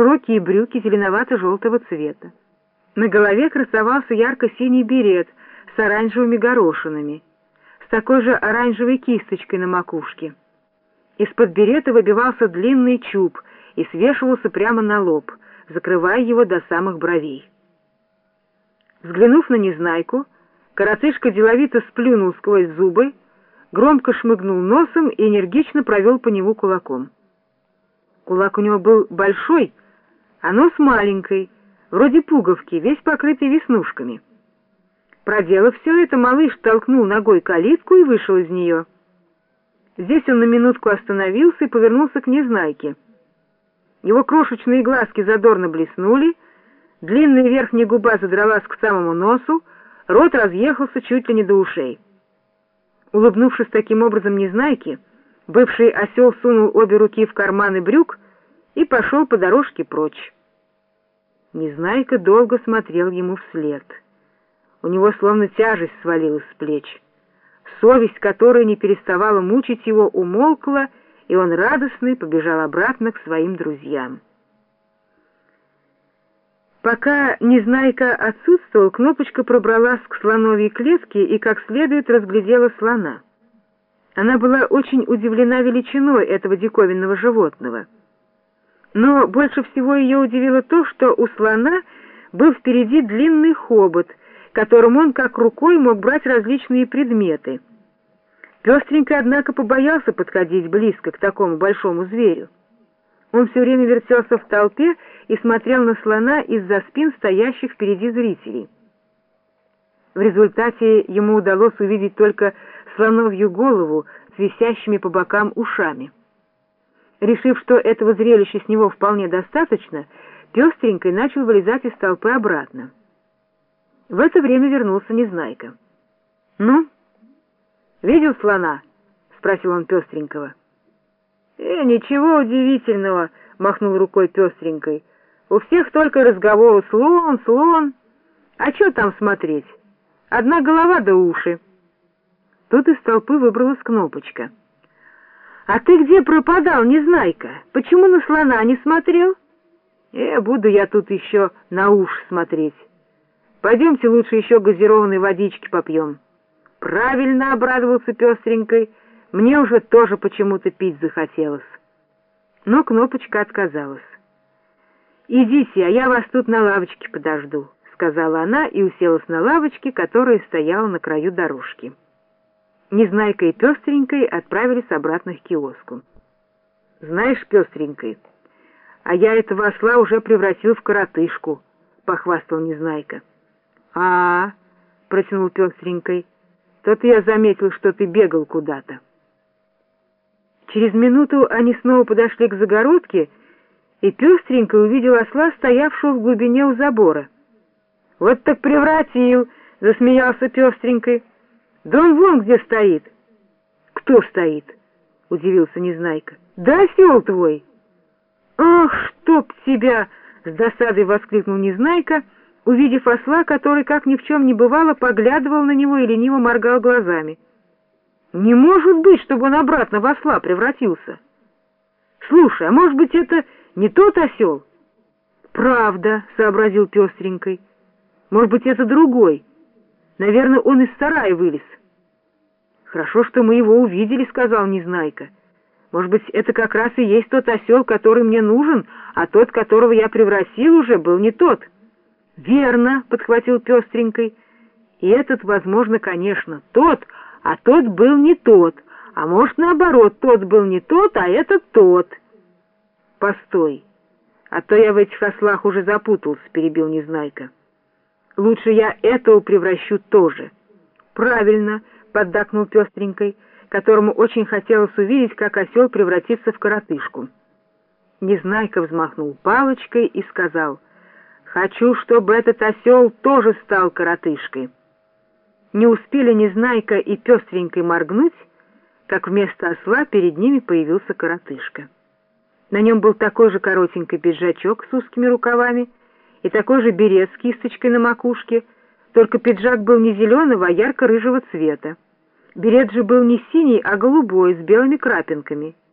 широкие брюки зеленовато-желтого цвета. На голове красовался ярко-синий берет с оранжевыми горошинами, с такой же оранжевой кисточкой на макушке. Из-под берета выбивался длинный чуб и свешивался прямо на лоб, закрывая его до самых бровей. Взглянув на Незнайку, коротышка деловито сплюнул сквозь зубы, громко шмыгнул носом и энергично провел по нему кулаком. Кулак у него был большой, а нос маленький, вроде пуговки, весь покрытый веснушками. Проделав все это, малыш толкнул ногой калитку и вышел из нее. Здесь он на минутку остановился и повернулся к Незнайке. Его крошечные глазки задорно блеснули, длинная верхняя губа задралась к самому носу, рот разъехался чуть ли не до ушей. Улыбнувшись таким образом Незнайке, бывший осел сунул обе руки в карманы брюк и пошел по дорожке прочь. Незнайка долго смотрел ему вслед. У него словно тяжесть свалилась с плеч. Совесть, которая не переставала мучить его, умолкла, и он радостный побежал обратно к своим друзьям. Пока Незнайка отсутствовал, Кнопочка пробралась к слоновьей клетке и как следует разглядела слона. Она была очень удивлена величиной этого диковинного животного. Но больше всего ее удивило то, что у слона был впереди длинный хобот, которым он как рукой мог брать различные предметы. Пестренько, однако, побоялся подходить близко к такому большому зверю. Он все время вертелся в толпе и смотрел на слона из-за спин стоящих впереди зрителей. В результате ему удалось увидеть только слоновью голову с висящими по бокам ушами. Решив, что этого зрелища с него вполне достаточно, пестренькой начал вылезать из толпы обратно. В это время вернулся Незнайка. «Ну, видел слона?» — спросил он пестренького. «Э, ничего удивительного», — махнул рукой пестренькой. «У всех только разговоры слон, слон. А что там смотреть? Одна голова да уши». Тут из толпы выбралась кнопочка. «А ты где пропадал, Незнайка? Почему на слона не смотрел?» «Э, буду я тут еще на уши смотреть. Пойдемте лучше еще газированной водички попьем». «Правильно», — обрадовался пестренькой, — мне уже тоже почему-то пить захотелось. Но Кнопочка отказалась. «Идите, а я вас тут на лавочке подожду», — сказала она и уселась на лавочке, которая стояла на краю дорожки. Незнайка и Пестренькой отправились обратно к киоску. «Знаешь, Пестренькой, а я этого осла уже превратил в коротышку», — похвастал Незнайка. «А-а-а», протянул Пестренькой, — «то-то я заметил, что ты бегал куда-то». Через минуту они снова подошли к загородке, и пестренько увидел осла, стоявшего в глубине у забора. «Вот так превратил!» — засмеялся пестренькой. «Да он вон где стоит!» «Кто стоит?» — удивился Незнайка. «Да осел твой!» «Ах, чтоб тебя!» — с досадой воскликнул Незнайка, увидев осла, который, как ни в чем не бывало, поглядывал на него и лениво моргал глазами. Не может быть, чтобы он обратно в осла превратился. Слушай, а может быть, это не тот осел? Правда, сообразил пестренькой. Может быть, это другой. Наверное, он из сарая вылез. Хорошо, что мы его увидели, сказал Незнайка. Может быть, это как раз и есть тот осел, который мне нужен, а тот, которого я превратил уже, был не тот. Верно, подхватил пестренькой. И этот, возможно, конечно, тот, а тот был не тот, а может, наоборот, тот был не тот, а этот тот. Постой, а то я в этих ослах уже запутался, перебил Незнайка. Лучше я этого превращу тоже. Правильно, поддакнул пестренькой, которому очень хотелось увидеть, как осел превратится в коротышку. Незнайка взмахнул палочкой и сказал, «Хочу, чтобы этот осел тоже стал коротышкой». Не успели Незнайка и Пестренькой моргнуть, как вместо осла перед ними появился коротышка. На нем был такой же коротенький пиджачок с узкими рукавами и такой же берет с кисточкой на макушке, только пиджак был не зеленого, а ярко-рыжего цвета. Берет же был не синий, а голубой, с белыми крапинками —